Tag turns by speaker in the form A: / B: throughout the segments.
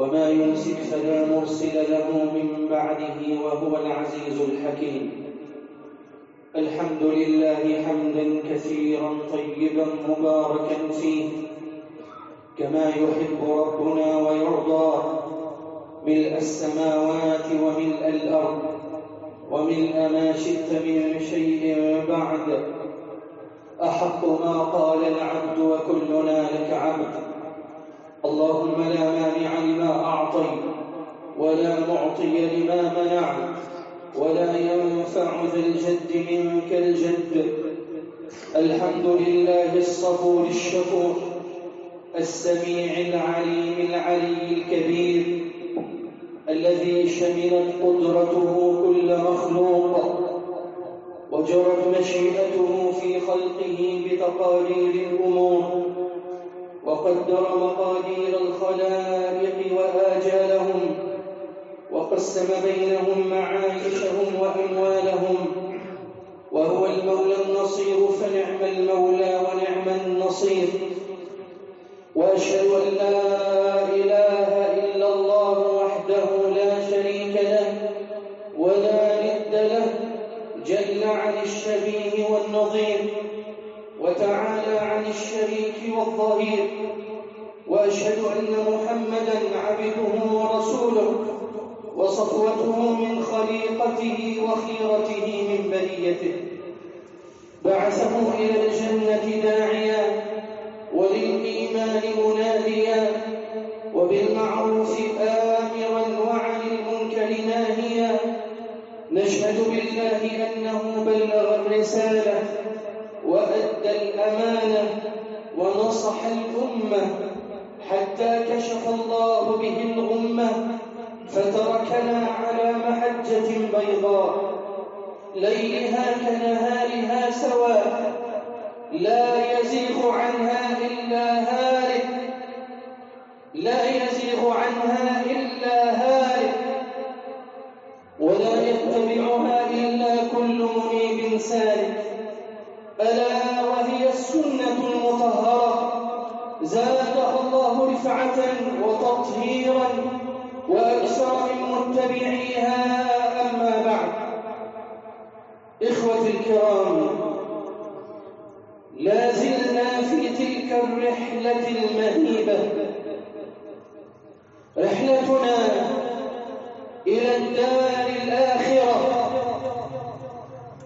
A: وما يمسك فلا مرسل له من بعده وهو العزيز الحكيم. الحمد لله حمدا كثيرا طيبا مباركا فيه. كما يحب ربنا ويرضى. ملء السماوات وملء الأرض وملء ما شئت من شيء بعد. أحق ما قال العبد وكلنا لك عبد. اللهم لا مانع لما أعطيت ولا معطي لما منعت ولا ينفع ذا الجد منك الجد. الحمد لله الصبور الشكور السميع العليم العلي الكبير الذي شملت قدرته كل مخلوق وجرت مشيئته في خلقه بتقارير الأمور. وقدر مقادير الخلائق وآجالهم وقسم بينهم معايشهم وأموالهم وهو المولى النصير فنعم المولى ونعم النصير. وأشهد أن لا وتعالى عن الشريك والظهير وأشهد أن محمدا عبده ورسوله وصفوته من خليقته وخيرته من بريته بعثه إلى الجنة داعيا وللإيمان مناديا وبالمعروف آمرا وعن المنكر ناهيا. نشهد بالله أنه بلغ الرسالة. وأدى الأمانة ونصح الأمة حتى كشف الله به الغمة فتركنا على محجة بيضاء. ليلها كنهارها سواء لا يزيغ عنها إلا هالك لا يزيغ عنها إلا هالك وتطهيرا وأكثر من متبعيها أما بعد. إخوة الكرام لا زلنا في تلك الرحلة المهيبة. رحلتنا إلى الدار الآخرة.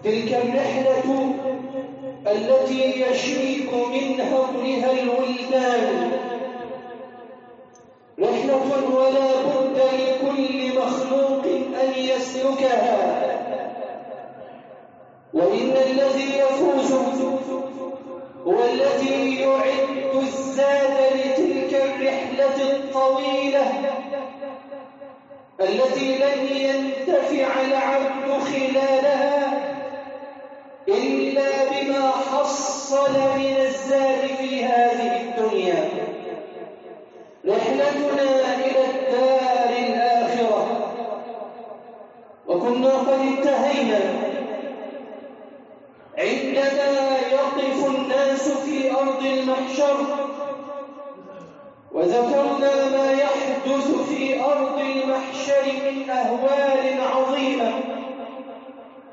A: تلك الرحلة التي يشيك من هولها الولدان. رحلة ولا بد لكل مخلوق أن يسلكها. وإن الذي يفوز هو الذي يعد الزاد لتلك الرحلة الطويلة التي لن ينتفع العبد خلالها إلا بما حصل من الزاد في هذه الدنيا. رحلتنا إلى الدار الآخرة. وكنا قد انتهينا. عندما يقف الناس في أرض المحشر وذكرنا ما يحدث في أرض المحشر من أهوال عظيمة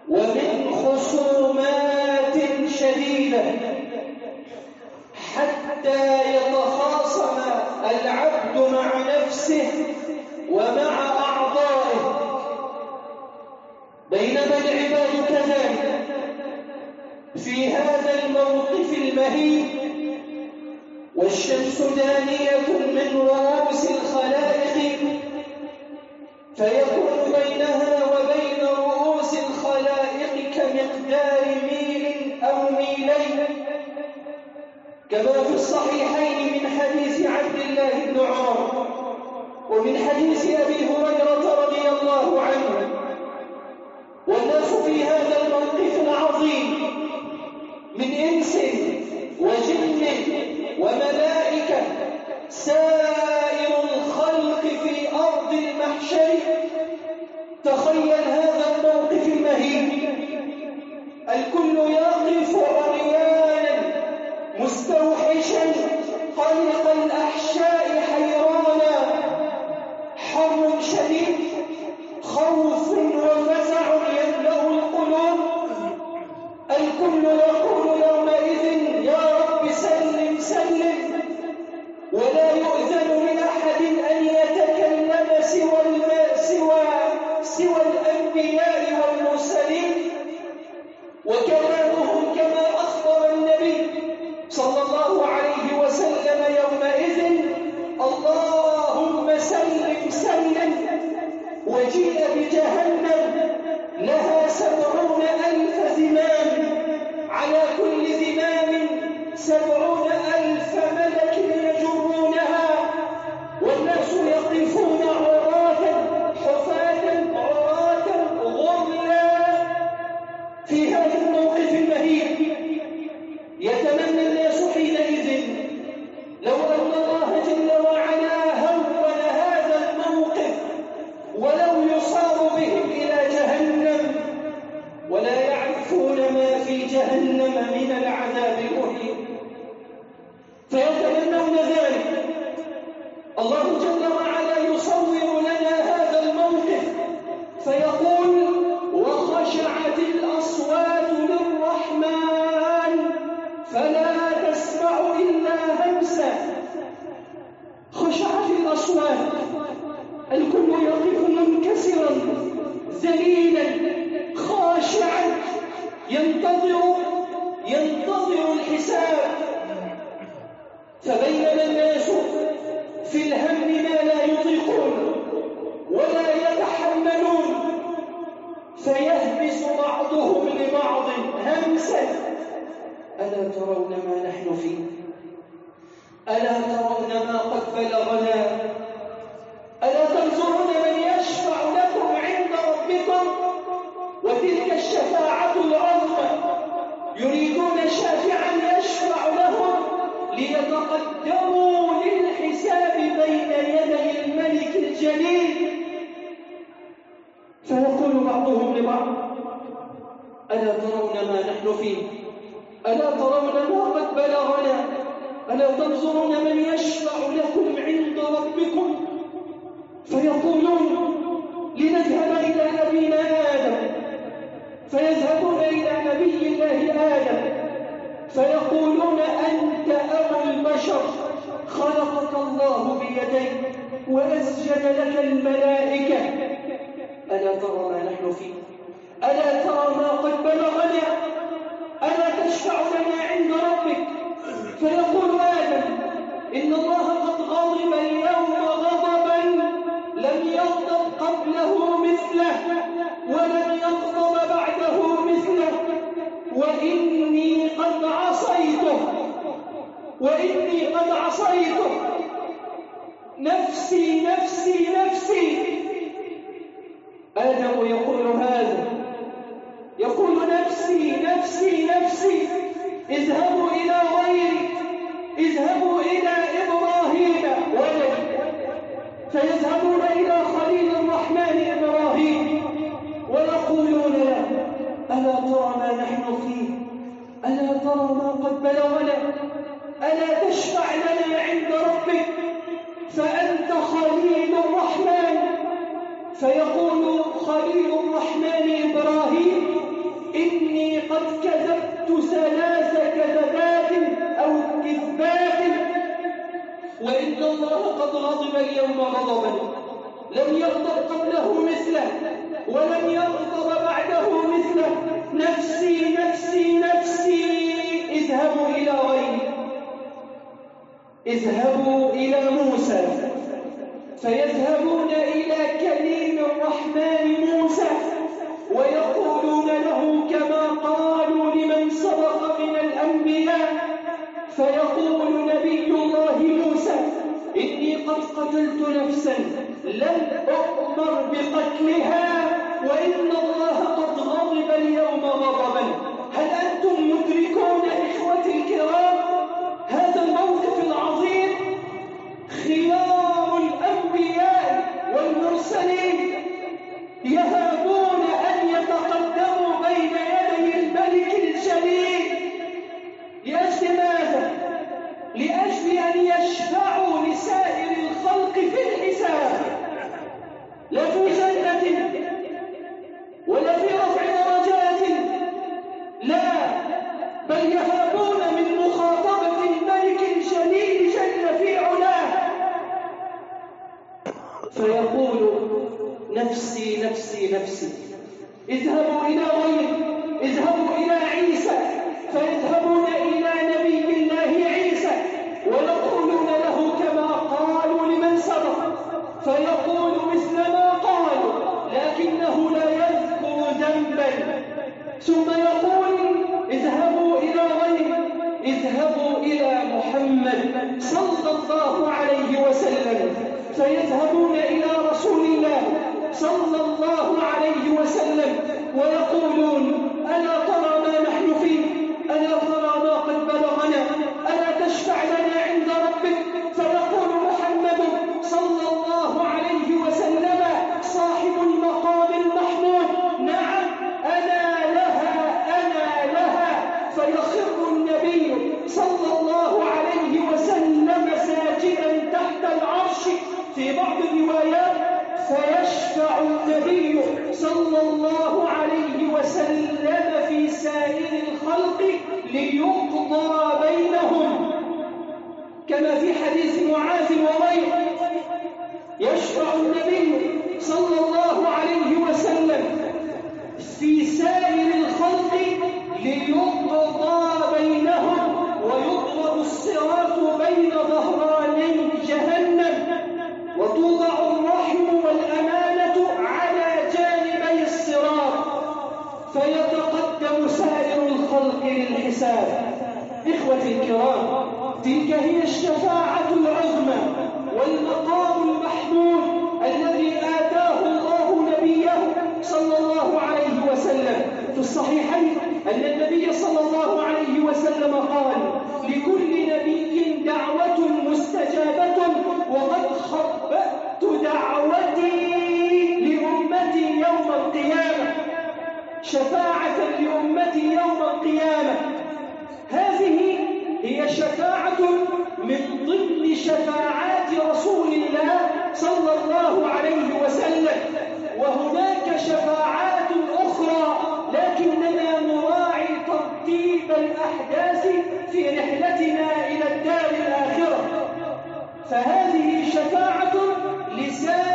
A: ومن خصومات شديدة. حتى يتخاصم العبد مع نفسه ومع أعضائه. بينما العباد كذلك. في هذا الموقف المهيب والشمس دانية من رؤوس الخلائق فيكون بينها كما في الصحيحين من حديث عبد الله بن عمر ومن حديث أبي هريرة رضي الله عنه. والناس في هذا الموقف العظيم من إنس وجن وملائكة سائر الخلق في أرض المحشر. تخيل هذا الموقف المهيب. الكل عريانا cristão ذليلا خاشعا ينتظر ينتظر الحساب. فبين الناس في الهم ما لا يطيقون ولا يتحملون. فيهمس بعضهم لبعض همسا. ألا ترون ما نحن فيه؟ ألا نفسي نفسي نفسي. آدم يقول هذا. يقول نفسي نفسي نفسي. اذهبوا إلى غيري. اذهبوا إلى إبراهيم. ولدي فيذهبون إلى خليل الرحمن إبراهيم. ويقولون له ألا ترى ما نحن فيه؟ ألا ترى ما قد بلغنا؟ ألا تشفع لنا عند ربك؟ فأنت خليل الرحمن. فيقول خليل الرحمن إبراهيم إني قد كذبت ثلاث كذبات أو كذبات. وإن الله قد غضب اليوم غضبا لم يغضب قبله مثله ولم يغضب بعده مثله. نفسي نفسي نفسي اذهبوا إلى غيري. اذهبوا إلى موسى. فيذهبون إلى كليم الرحمن موسى ويقولون له كما قالوا لمن سبق من الأنبياء. فيقول نبي الله موسى إني قد قتلت نفسا لن أؤمر بقتلها وإن الله قد غضب اليوم غضبا. هل أنتم مدركون إخوتي الكرام؟ شفاعة لأمتي يوم القيامة. هذه هي شفاعة من ضمن شفاعات رسول الله صلى الله عليه وسلم. وهناك شفاعات أخرى لكننا نراعي ترتيب الأحداث في رحلتنا إلى الدار الآخرة. فهذه شفاعة لسان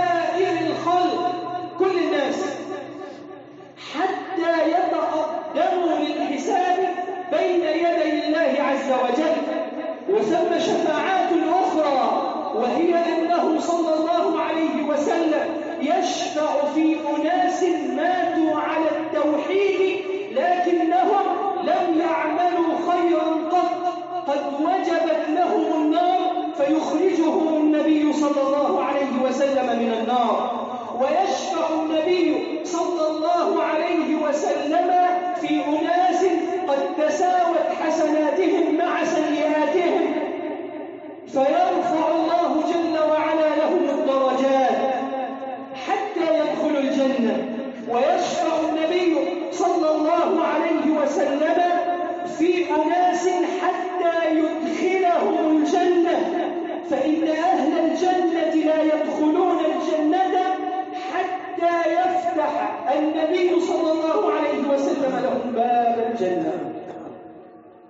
A: النبي صلى الله عليه وسلم لهم باب الجنة.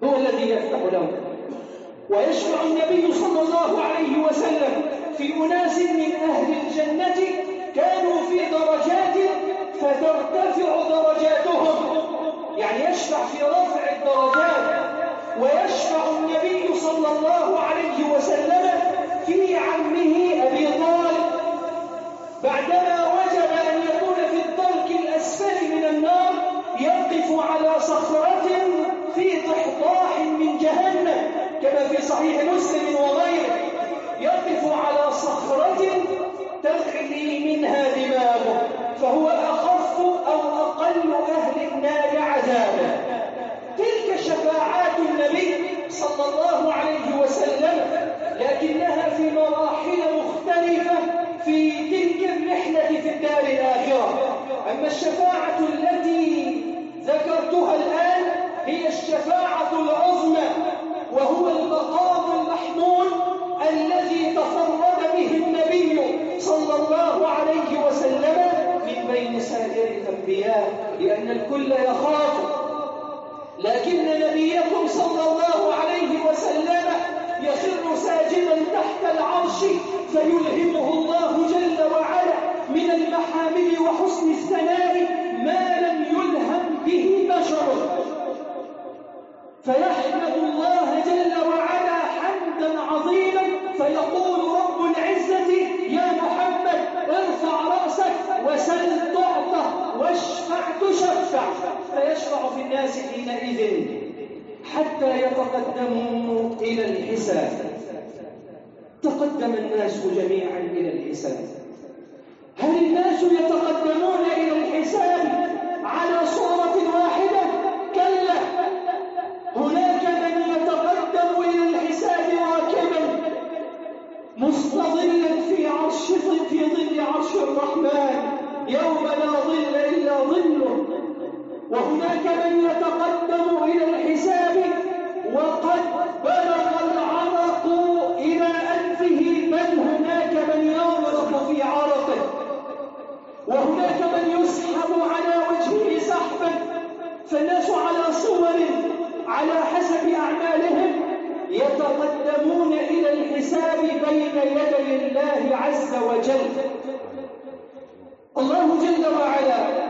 A: هو الذي يفتح لهم. ويشفع النبي صلى الله عليه وسلم في أناس من أهل الجنة كانوا في درجات فترتفع درجاتهم. يعني يشفع في رفع الدرجات. ويشفع النبي صلى الله عليه وسلم في عمه أبي طالب. بعدما الدرك الأسفل من النار يقف على صخرة في طحطاح من جهنم كما في صحيح مسلم وغيره. يقف على صخرة تغلي منها دماغه فهو أخف أو أقل أهل النار عذابا. تلك شفاعات النبي صلى الله عليه وسلم لكنها في مراحل مختلفة في تلك الرحلة في الدار الآخرة. أما الشفاعة التي ذكرتها الآن هي الشفاعة العظمى وهو المقام المحمود الذي تفرد به النبي صلى الله عليه وسلم من بين سائر الأنبياء لأن الكل يخاف. لكن نبيكم صلى الله عليه وسلم يخر ساجدا تحت العرش فيلهمه الله جل وعلا من المحامد وحسن الثناء ما لم يلهم به بشر فيحمد الله جل وعلا حمدا عظيما فيقول رب العزة يا محمد ارفع رأسك وسل تعطى واشفع تشفع فيشفع في الناس حينئذ حتى يتقدموا إلى الحساب. تقدم الناس جميعا إلى الحساب. هل الناس يتقدمون إلى الحساب على صورة واحدة؟ كلا. هناك من يتقدم إلى الحساب راكبا مستظلا في عرش في ظل عرش الرحمن. يوم لا ظل إلا ظله. وهناك من يتقدم إلى الحساب وقد بلغ العرق إلى أنفه بل هناك من يغرق في عرقه. وهناك من يسحب على وجهه سحبا. فالناس على صور على حسب أعمالهم يتقدمون إلى الحساب بين يدي الله عز وجل. الله جل وعلا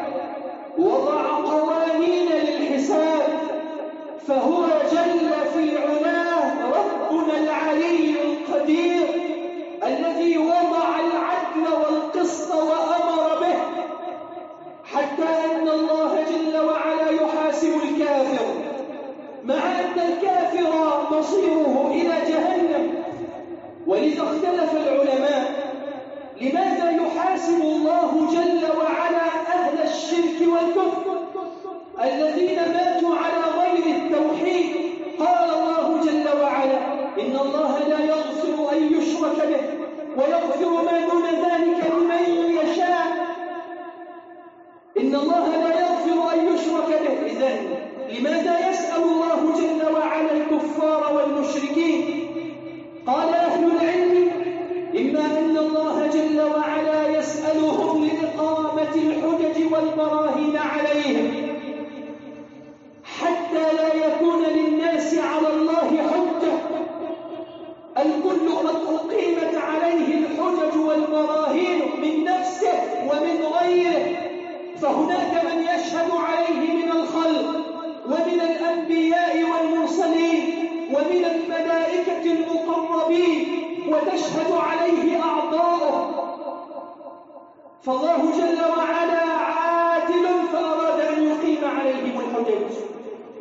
A: فالله جل وعلا عادل فأراد أن يقيم عليهم الحجج.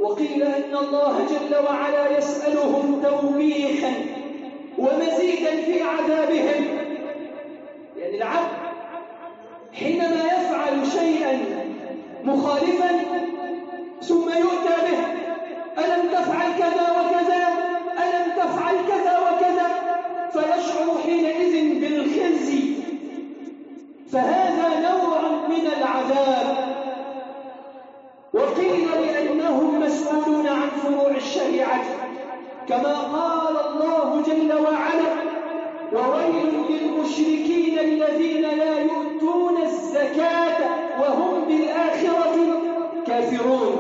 A: وقيل أن الله جل وعلا يسألهم توبيخا ومزيدا في عذابهم. يعني العبد حينما يفعل شيئا مخالفا ثم يؤتى به ألم تفعل كذا وكذا؟ ألم تفعل كذا وكذا؟ فيشعر حينئذ بالخزي. فهذا نوع من العذاب. وقيل لأنهم مسؤولون عن فروع الشريعة كما قال الله جل وعلا وويل للمشركين الذين لا يؤتون الزكاة وهم بالآخرة كافرون.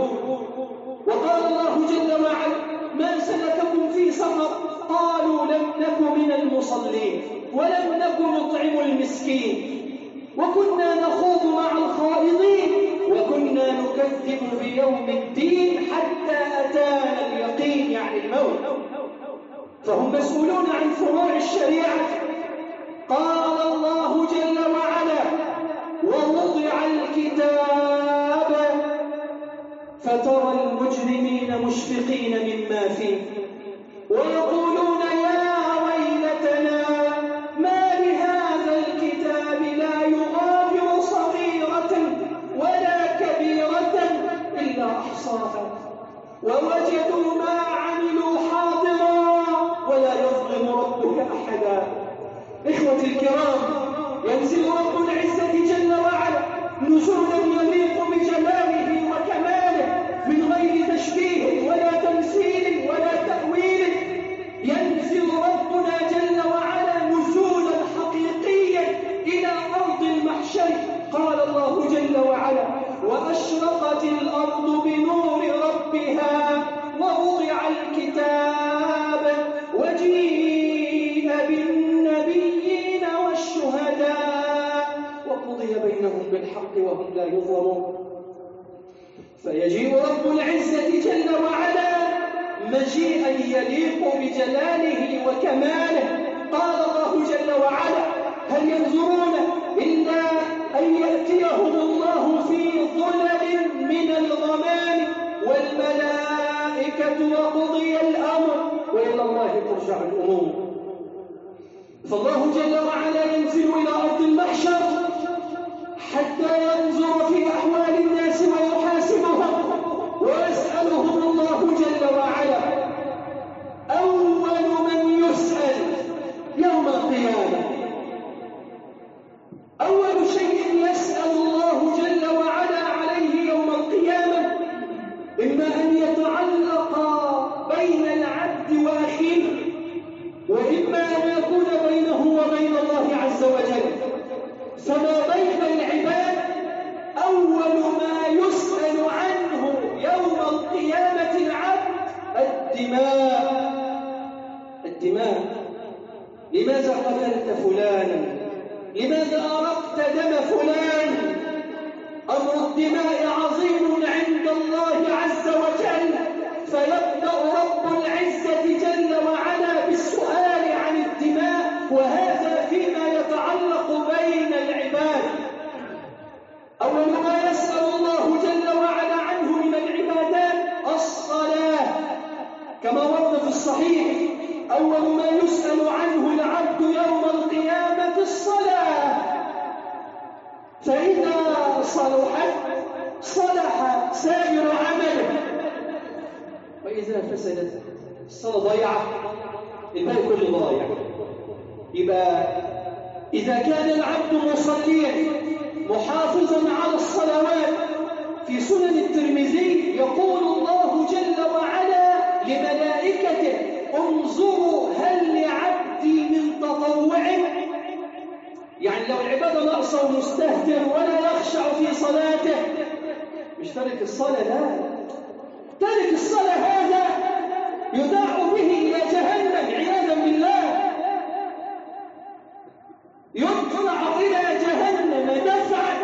A: وقال الله جل وعلا ما سلككم في سقر قالوا لم نك من المصلين ولم نك نطعم المسكين. وكنا نخوض مع الخائضين وكنا نكذب بيوم الدين حتى أتانا اليقين يعني الموت. فهم مسؤولون عن فروع الشريعة. قال الله جل وعلا ووضع الكتاب فترى المجرمين مشفقين مما فيه ويقولون الترمذي يقول الله جل وعلا لملائكته انظروا هل لعبدي من تطوع؟ يعني لو العبادة ناقصة ومستهتر ولا يخشع في صلاته. مش ترك الصلاة لا. ترك الصلاة هذا يداع به إلى جهنم عياذا بالله. يدفع إلى جهنم دفعا.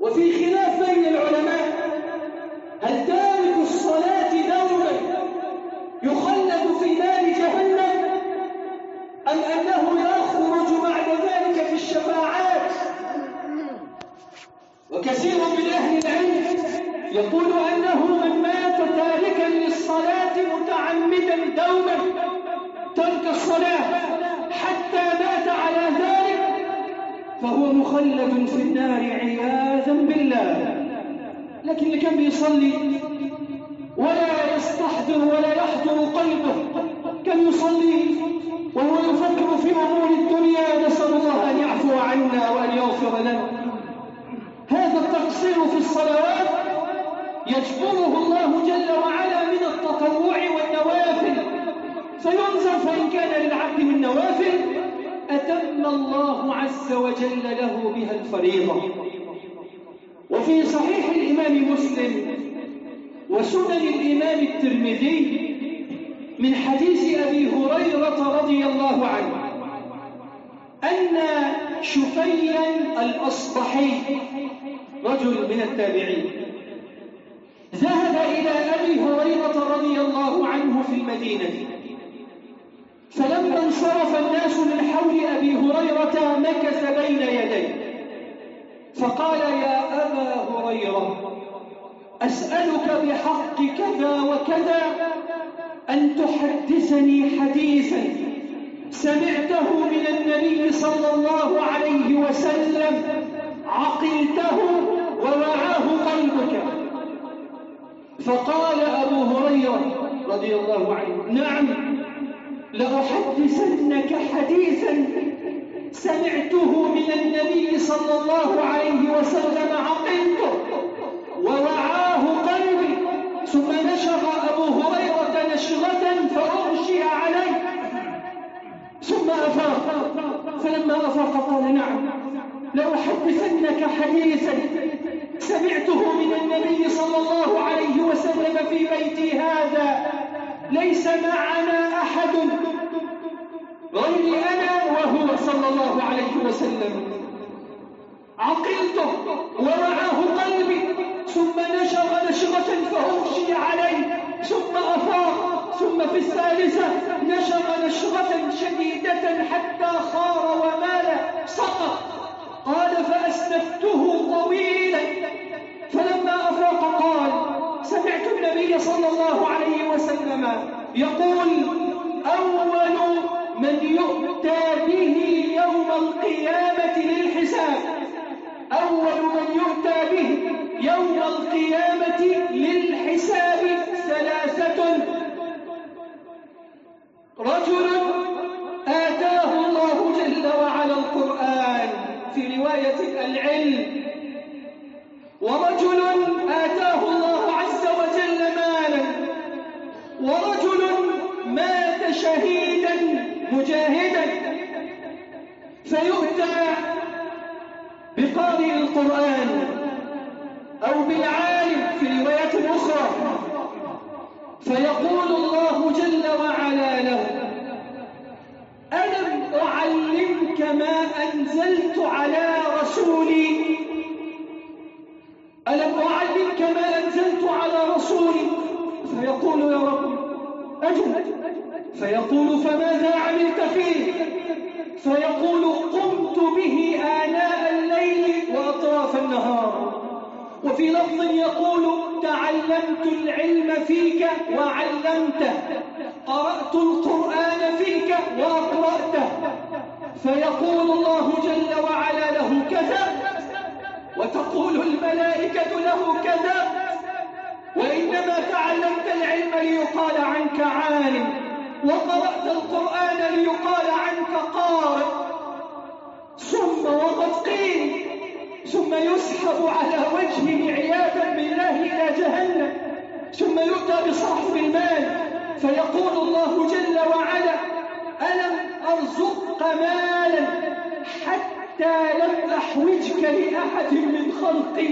A: وفي خلاف بين العلماء هل تارك الصلاة دوما يخلد في نار جهنم أم أنه يخرج بعد ذلك في الشفاعات؟ وكثير من أهل العلم يقول أنه من مات تاركا للصلاة متعمدا دوما ترك الصلاة حتى مات على ذلك فهو مخلد في النار عياذا بالله. لكن اللي كان بيصلي ولا يستحضر ولا يحضر قلبه. كان يصلي وهو يفكر في أمور الدنيا نسأل الله أن يعفو عنا وأن يغفر لنا. هذا التقصير في الصلوات يجبره الله جل وعلا من التطوع والنوافل. فينظر فإن كان للعبد من نوافل أتم الله عز وجل له بها الفريضة. وفي صحيح الإمام مسلم وسنن الإمام الترمذي من حديث أبي هريرة رضي الله عنه أن شفيا الأصبحي رجل من التابعين ذهب إلى أبي هريرة رضي الله عنه في المدينة. فلما انصرف الناس من حول أبي هريرة مكث بين يديه. فقال يا أبا هريرة أسألك بحق كذا وكذا أن تحدثني حديثا سمعته من النبي صلى الله عليه وسلم عقلته ووعاه قلبك. فقال أبو هريرة رضي الله عنه نعم لأحدثنك حديثا سمعته من النبي صلى الله عليه وسلم عقلته ووعاه قلبي ثم نشر أبو هريرة نشرة فأغشي عليه. ثم أفاق فلما أفاق قال نعم لأحدثنك حديثا سمعته من النبي صلى الله عليه وسلم في بيتي هذا ليس معنا أحد. صلى الله عليه وسلم عقلته ووعاه قلبي ثم نشر نشرة فأغشي عليه ثم أفاق ثم في الثالثة نشر نشرة شديدة حتى خار ومال سقط. قال فأسنفته طويلا. فلما أفاق قال سمعت النبي صلى الله عليه وسلم يقول أول من يؤتى به يوم القيامة للحساب. أول من يؤتى به يوم القيامة للحساب ثلاثة. رجل آتاه الله جل وعلا القرآن في رواية العلم. ورجل آتاه الله عز وجل مالا. ورجل مات شهيدا مجاهدا. فيؤتى بقارئ القرآن أو بالعالم في رواية أخرى. فيقول الله جل وعلا له ألم أعلمك ما أنزلت على رسولي؟ ألم أعلمك ما أنزلت على رسولي؟ فيقول يا رب أجل. فيقول فماذا عملت فيه؟ فيقول قمت به آناء الليل وأطراف النهار. وفي لفظ يقول تعلمت العلم فيك وعلمته. قرأت القرآن فيك وأقرأته. فيقول الله جل وعلا له كذا وتقول الملائكة له كذا. وإنما تعلمت العلم ليقال عنك عالم. وقرأت القرآن ليقال عنك قارئ. ثم وقد قيل ثم يسحب على وجهه عياذا بالله إلى جهنم. ثم يؤتى بصاحب المال فيقول الله جل وعلا ألم أرزقك مالا حتى لم أحوجك لأحد من خلقي؟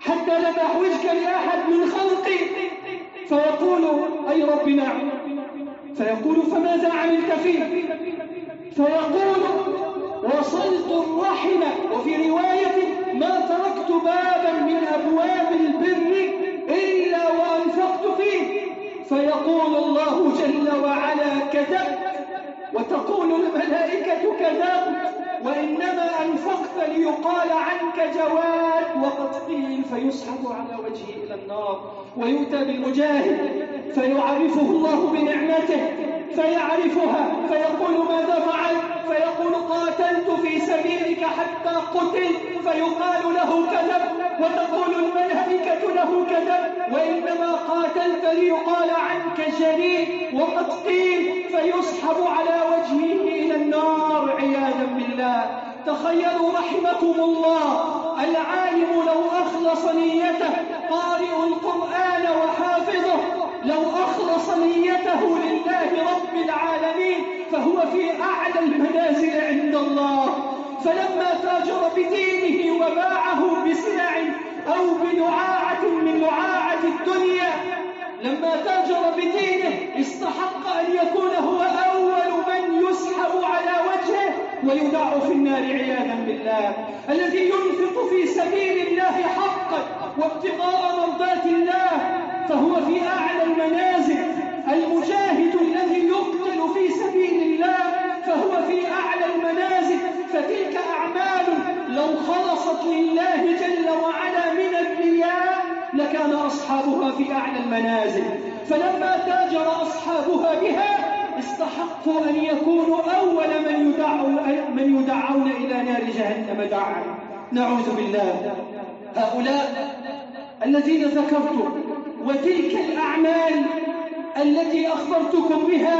A: حتى لم أحوجك لأحد من خلقي. فيقول أي رب نعم فيقول فماذا عملت فيه؟ فيقول وصلت الرحم وفي رواية ما تركت بابا من أبواب البر إلا وأنفقت فيه. فيقول الله جل وعلا كذبت وإنما أنفقت ليقال عنك جواد وقد قيل فيسحب على وجهه إلى النار ويؤتى بالمجاهد فيعرفه الله بنعمته فيعرفها فيقول ماذا فعلت؟ فيقول قاتلت في سبيلك حتى قتل فيقال له كذب وتقول الملائكة له كذب وإنما قاتلت ليقال عنك جريء وقد قيل فيسحب على وجهه إلى النار عياذا بالله؟ تخيلوا رحمكم الله العالم لو أخلص نيته قارئ القرآن وحافظه لو أخلص نيته لله رب العالمين فهو في أعلى المنازل عند الله. فلما تاجر بدينه وباعه بسلع أو بدعاعة من دعاعة الدنيا لما تاجر بدينه استحق أن يكون هو أول من يسحب على وجهه ويدع في النار عياذا بالله. الذي ينفق في سبيل الله حقا وابتغاء مرضات الله فهو في أعلى المنازل. المجاهد الذي يقتل في سبيل الله فهو في أعلى المنازل. فتلك أعمال لو خلصت لله جل وعلا من الرياء لكان أصحابها في أعلى المنازل فلما تاجر أصحابها بها استحقوا أن يكونوا أول من يدعون, من يدعون إلى نار جهنم دعا نعوذ بالله. هؤلاء الذين ذكرت وتلك الأعمال التي أخبرتكم بها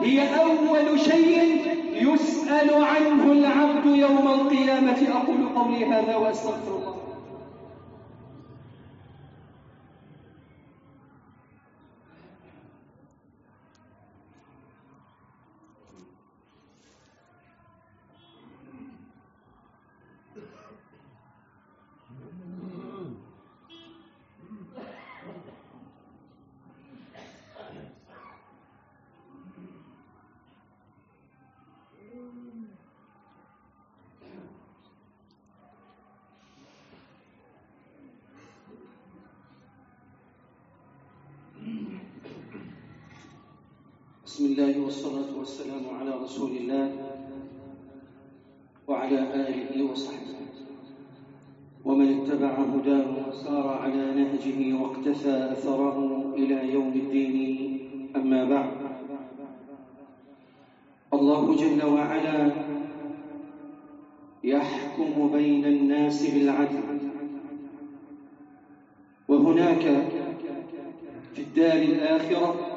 A: هي أول شيء يسأل عنه العبد يوم القيامة. أقول قولي هذا وأستغفر الله بسم الله والصلاة والسلام على رسول الله وعلى آله وصحبه. ومن اتبع هداه وسار على نهجه واقتفى أثره إلى يوم الدين أما بعد. الله جل وعلا يحكم بين الناس بالعدل. وهناك في الدار الآخرة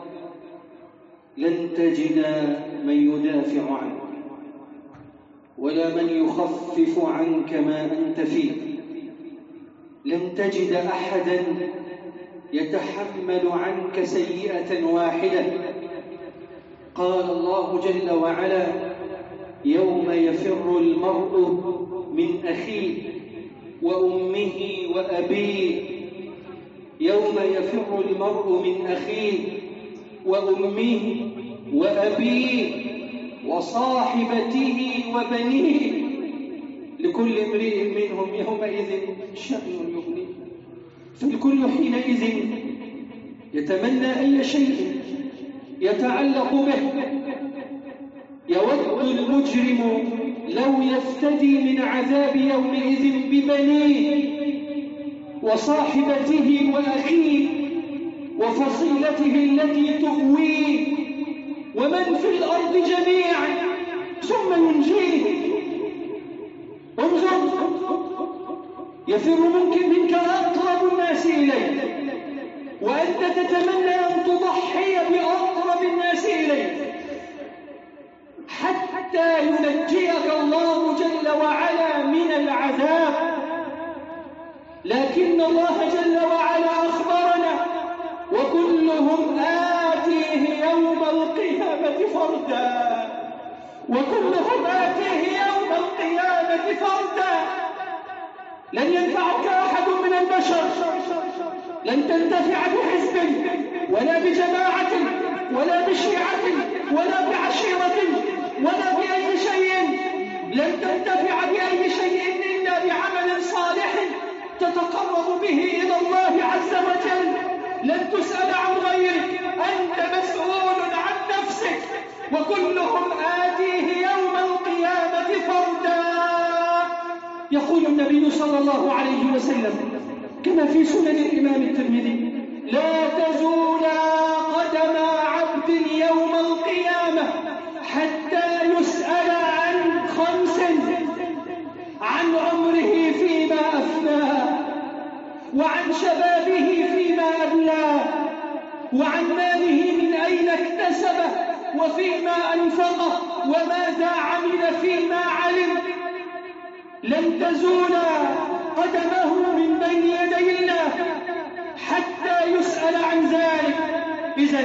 A: لن تجد من يدافع عنك ولا من يخفف عنك ما أنت فيه. لن تجد أحدا يتحمل عنك سيئة واحدة. قال الله جل وعلا يوم يفر المرء من أخيه وأمه وأبيه. يوم يفر المرء من أخيه وأمه وأبيه وصاحبته وبنيه لكل امرئ منهم يومئذ شأن يغنيه. فالكل حينئذ يتمنى أي شيء يتعلق به. يود المجرم لو يفتدي من عذاب يومئذ ببنيه وصاحبته وأخيه وفصيلته التي تؤويه. ومن في الأرض جميعا ثم ينجيه. انظر يفر ممكن منك أقرب الناس إليك وأنت تتمنى أن تضحي بأقرب الناس إليك. حتى ينجيك الله جل وعلا من العذاب. لكن الله جل وعلا أخبرنا وكلهم آتيه يوم القيامة فردا. وكلهم آتيه يوم القيامة فردا. لن ينفعك أحد من البشر. لن تنتفع بحزب ولا بجماعة ولا بشيعة ولا بعشيرة ولا بأي شيء. لن تنتفع بأي شيء إلا بعمل صالح تتقرب به إلى الله عز وجل. لن تسأل عن غيرك. أنت مسؤول عن نفسك. وكلهم آتيه يوم القيامة فردا. يقول النبي صلى الله عليه وسلم كما في سنن الإمام الترمذي لا تزول قدم عبد يوم القيامة حتى يسأل عن خمس عن عمره فيما أفناه وعن شبابه فيما أبلاه وعن ماله من أين اكتسبه وفيما أنفقه وماذا عمل فيما علم. لن تزول قدمه من بين يدي الله حتى يسأل عن ذلك. إذا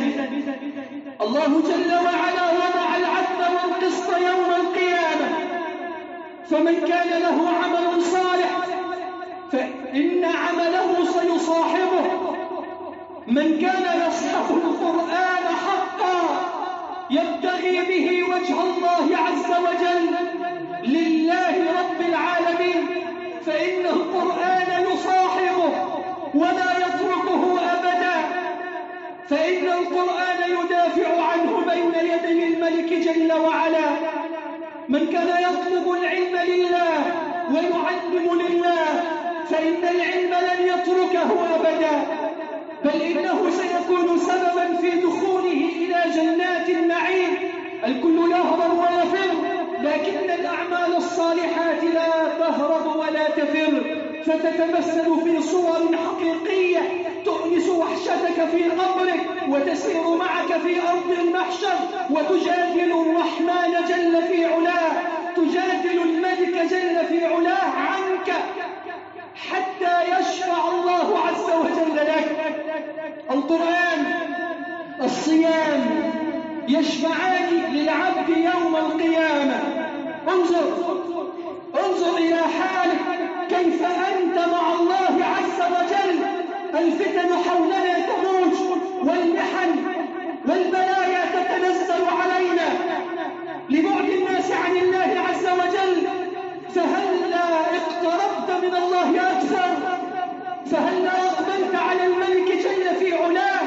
A: الله جل وعلا وضع العدل والقسط يوم القيامة. فمن كان له عمل صالح فإن عمله سيصاحبه. من كان يصحب القرآن حقا يبتغي به وجه الله عز وجل لله رب العالمين فإن القرآن يصاحبه ولا يتركه أبدا. فإن القرآن يدافع عنه بين يدي الملك جل وعلا. من كان يطلب العلم لله ويعلم لله فإن العلم لن يتركه أبدا بل إنه سيكون سببا في دخوله إلى جنات النعيم. الكل يهرب ويفر لكن الأعمال الصالحات لا تهرب ولا تفر. فتتمثل في صور حقيقية وتؤنس وحشتك في قبرك وتسير معك في أرض المحشر وتجادل الرحمن جل في علاه. تجادل الملك جل في علاه عنك. حتى يشفع الله عز وجل لك. القرآن الصيام يشفعان للعبد يوم القيامة. انظر انظر إلى حالك كيف أنت مع الله عز وجل. الفتن حولنا تموج والمحن والبلايا تتنزل علينا لبعد الناس عن الله عز وجل فهلا اقتربت من الله أكثر فهلا أقبلت على الملك جل في علاه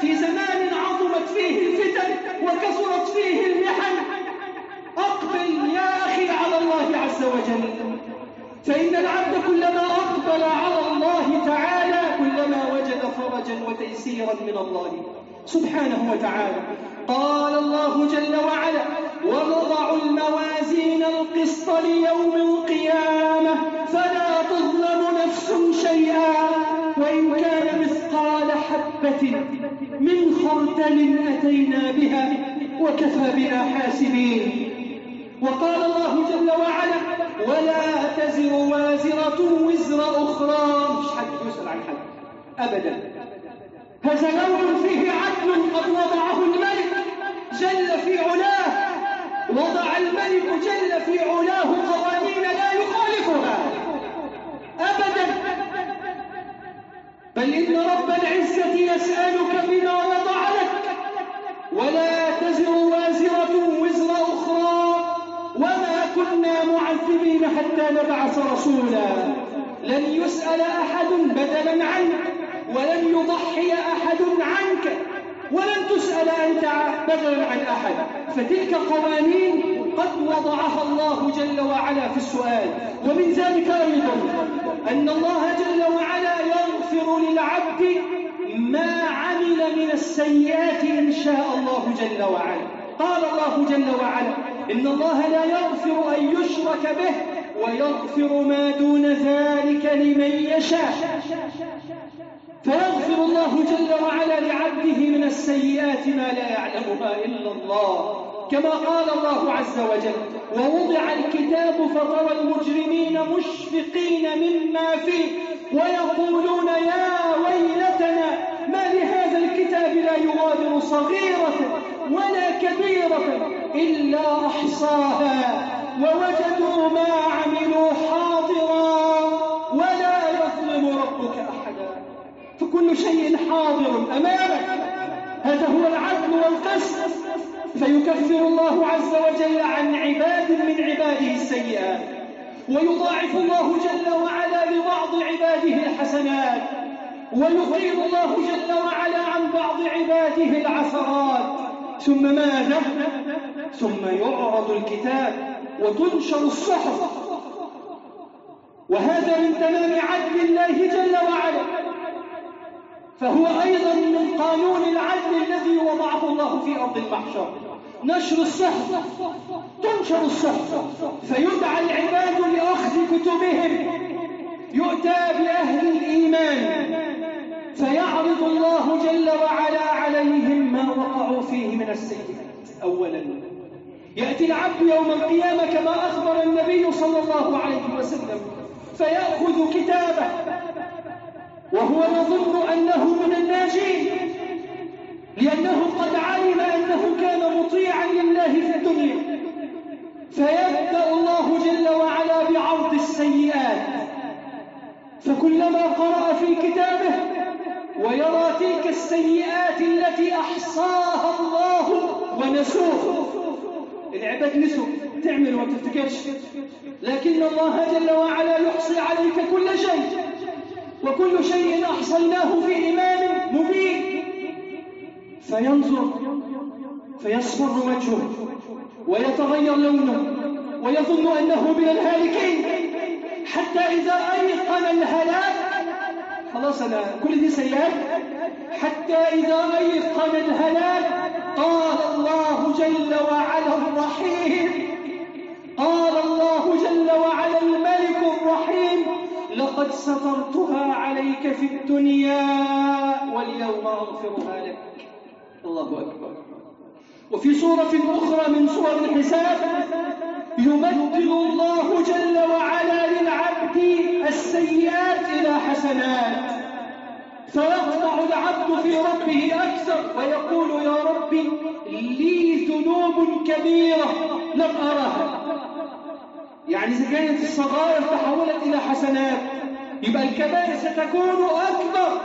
A: في زمان عظمت فيه الفتن وكثرت فيه المحن أقبل يا أخي على الله عز وجل فإن العبد كلما أقبل على الله تعالى كلما وجد فرجا من الله. سبحانه وتعالى. قال الله جل وعلا ونضع الموازين القسط ليوم القيامة فلا تظلم نفس شيئا وإن كان مثقال حبة من خردل أتينا بها وكفى بنا حاسبين. وقال الله جل وعلا ولا تزر وازرة وزر أخرى. مش حد يسأل عن حد. أبدا. هذا نوع فيه عدل قد وضعه الملك جل في علاه. وضع الملك جل في علاه قوانين لا يخالفها. أبدا. بل إن رب العزة يسألك بما وضع لك. ولا تزر وازرة وزر أخرى. وما كنا معذبين حتى نبعث رسولا. لن يسأل أحد بدلا عنك ولن يضحي أحد عنك ولن تسأل أنت بدلا عن أحد. فتلك قوانين قد وضعها الله جل وعلا في السؤال. ومن ذلك أيضا أن الله جل وعلا يغفر للعبد ما عمل من السيئات إن شاء الله جل وعلا. قال الله جل وعلا إن الله لا يغفر أن يشرك به ويغفر ما دون ذلك لمن يشاء. فيغفر الله جل وعلا لعبده من السيئات ما لا يعلمها إلا الله. كما قال الله عز وجل ووضع الكتاب فترى المجرمين مشفقين مما فيه ويقولون يا ويلتنا ما لهذا الكتاب لا يغادر صغيرة ولا كبيرة إلا أحصاها. ووجدوا ما عملوا حاضرا ولا يظلم ربك أحدا فكل شيء حاضر أمامك. هذا هو العدل والقسط. فيكفر الله عز وجل عن عباد من عباده السيئات. ويضاعف الله جل وعلا لبعض عباده الحسنات. ويغيب الله جل وعلا عن بعض عباده العثرات. ثم ماذا؟ ثم يعرض الكتاب وتنشر الصحف. وهذا من تمام عدل الله جل وعلا. فهو أيضا من قانون العدل الذي وضعه الله في أرض المحشر نشر الصحف. تنشر الصحف. فيدعى العباد لأخذ كتبهم. يؤتى بأهل الإيمان. فيعرض الله جل وعلا عليهم ما وقعوا فيه من السيئات. أولا يأتي العبد يوم القيامة كما أخبر النبي صلى الله عليه وسلم. فيأخذ كتابه. وهو يظن أنه من الناجين لأنه قد علم أنه كان مطيعا لله في الدنيا. فيبدأ الله جل وعلا بعرض السيئات. فكلما قرأ في كتابه ويرى تلك السيئات التي أحصاها الله ونسوه. العباد نسوا تعمل وما تفتكرش. لكن الله جل وعلا يحصي عليك كل شيء. وكل شيء أحصيناه في إمام مبين. فينظر فيصفر وجهه ويتغير لونه ويظن أنه من الهالكين. حتى إذا أيقن الهلاك خلاص أنا كل دي سيئات. حتى إذا أيقن الهلاك قال الله جل وعلا الرحيم. لقد سترتها عليك في الدنيا واليوم أغفرها لك. الله أكبر. وفي سورة أخرى من سور الحساب يبدل الله جل وعلا للعبد السيئات إلى حسنات. فيقطع العبد في ربه أكثر ويقول يا ربي لي ذنوب كبيرة لم أرها يعني إذا كانت الصغائر تحولت إلى حسنات يبقى الكبائر ستكون أكبر.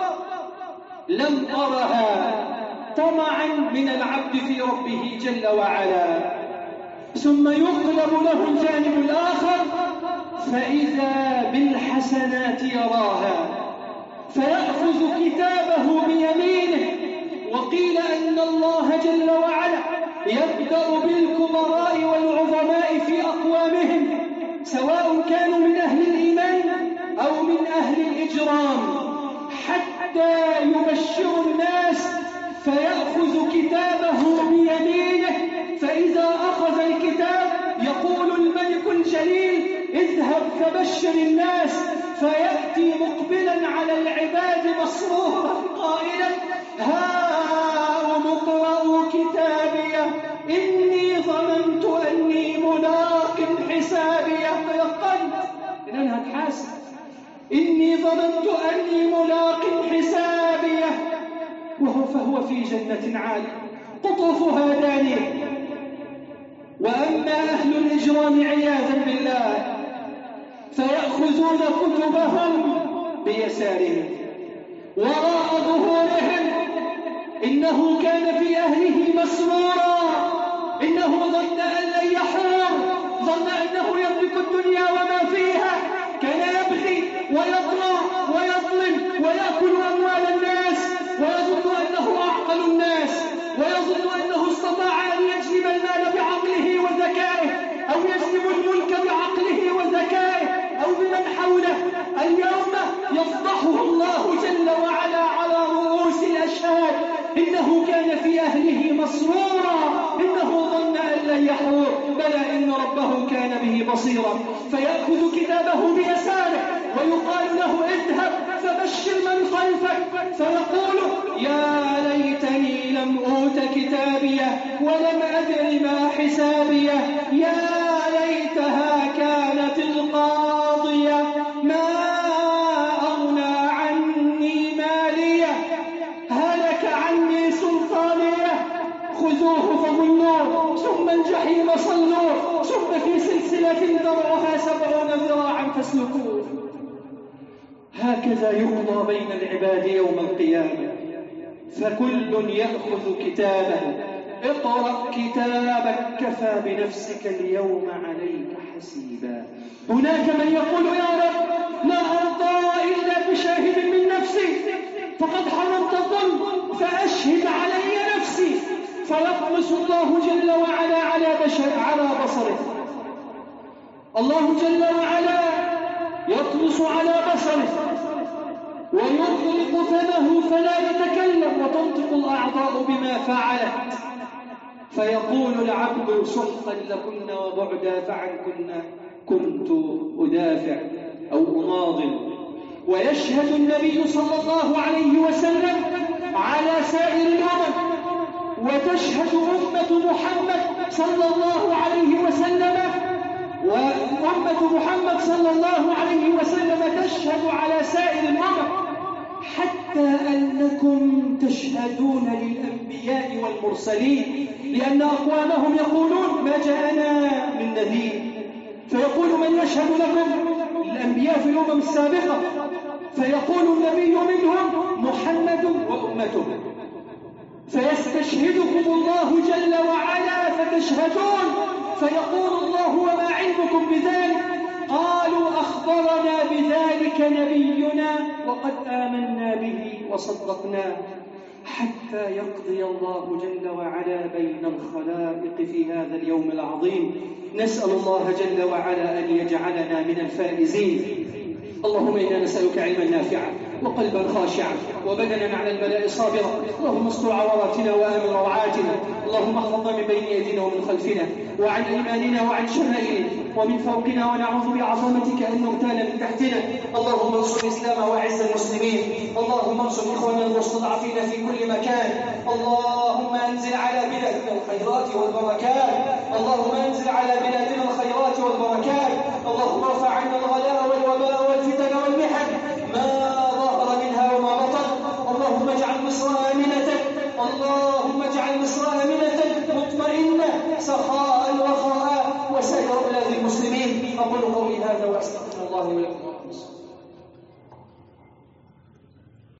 A: لم أرها طمعا من العبد في ربه جل وعلا. ثم يقلب له الجانب الآخر فإذا بالحسنات يراها فيأخذ كتابه بيمينه وقيل أن الله جل وعلا يبدأ بالكبراء والعظماء في أقوامهم سواء كانوا من أهل الإيمان أو من أهل الإجرام حتى يبشر الناس فيأخذ كتابه بيمينه فإذا أخذ الكتاب يقول الملك الجليل اذهب فبشر الناس فيأتي مقبلا على العباد مسرورا قائلا ظننت أني ملاق حسابي وهو فهو في جنة عالية قطوفها دانية. وأما أهل الإجرام عياذا بالله فيأخذون كتبهم بيسارهم وراء ظهورهم. إنه كان في أهله مسرورا. إنه ظن أن لن يحور ظن أنه يملك الدنيا وما فيها ويطلع ويظلم ويأكل أموال الناس ويظن أنه أعقل الناس ويظن أنه استطاع أن يجلب المال بعقله وذكائه أو يجلب الملك بعقله وذكائه أو بمن حوله. اليوم يفضحه الله جل وعلا على رؤوس الأشهاد. إنه كان في أهله مسرورا. إنه ظن أن لن يحور. بلى إن ربه كان به بصيرا. فيأخذ كتابه بيساره ويقال له اذهب فبشر من خلفك فيقول يا ليتني لم أوت كتابيه ولم أدر ما حسابيه يا ليتها فكل يأخذ كتابه اقرأ كتابك كفى بنفسك اليوم عليك حسيبا. هناك من يقول يا رب لا أرضى إلا بشاهد من نفسي. فقد حرمت الظلم فأشهد علي نفسي. فيطمس الله جل وعلا على بشر على بصره. الله جل وعلا يطمس على بصره. ويطلق فمه فلا يتكلم وتنطق الأعضاء بما فعلت. فيقول العبد سحقا لكن وبعدا فعنكن كنت أدافع أو أناضل. ويشهد النبي صلى الله عليه وسلم على سائر الأمم. وتشهد أمة محمد صلى الله عليه وسلم وأمة محمد صلى الله عليه وسلم تشهد على سائر الأمم حتى أنكم تشهدون للأنبياء والمرسلين لأن أقوامهم يقولون ما جاءنا من نذير. فيقول من يشهد لكم؟ الأنبياء في الأمم السابقة. فيقول النبي منهم محمد وأمته. فيستشهدكم الله جل وعلا فتشهدون. فيقول علمكم بذلك؟ قالوا أخبرنا بذلك نبينا وقد آمنا به وصدقناه حتى يقضي الله جل وعلا بين الخلائق في هذا اليوم العظيم. نسأل الله جل وعلا أن يجعلنا من الفائزين. اللهم إنا نسألك علما نافعا. وقلبا خاشعا وبدنا على البلاء صابرا اللهم استر عوراتنا وأمن روعاتنا. اللهم احفظنا من بين ايدينا ومن خلفنا وعن إيماننا وعن شمائلنا ومن فوقنا ونعوذ بعظمتك أن نغتال من تحتنا. اللهم انصر الإسلام وأعز المسلمين. اللهم انصر إخواننا المستضعفين في كل مكان. اللهم أنزل على بلادنا الخيرات والبركات. اللهم أنزل على بلادنا الخيرات والبركات. اللهم ارفع عنا الغلاء والوباء والفتن والمحن. ما ظهر منها وما بطن. اللهم اجعل مصر آمنة. اللهم اجعل مصر آمنة. مطمئنة. سخاء رخاء وسائر بلاد المسلمين أقول قولي هذا وأستغفر الله ولكم.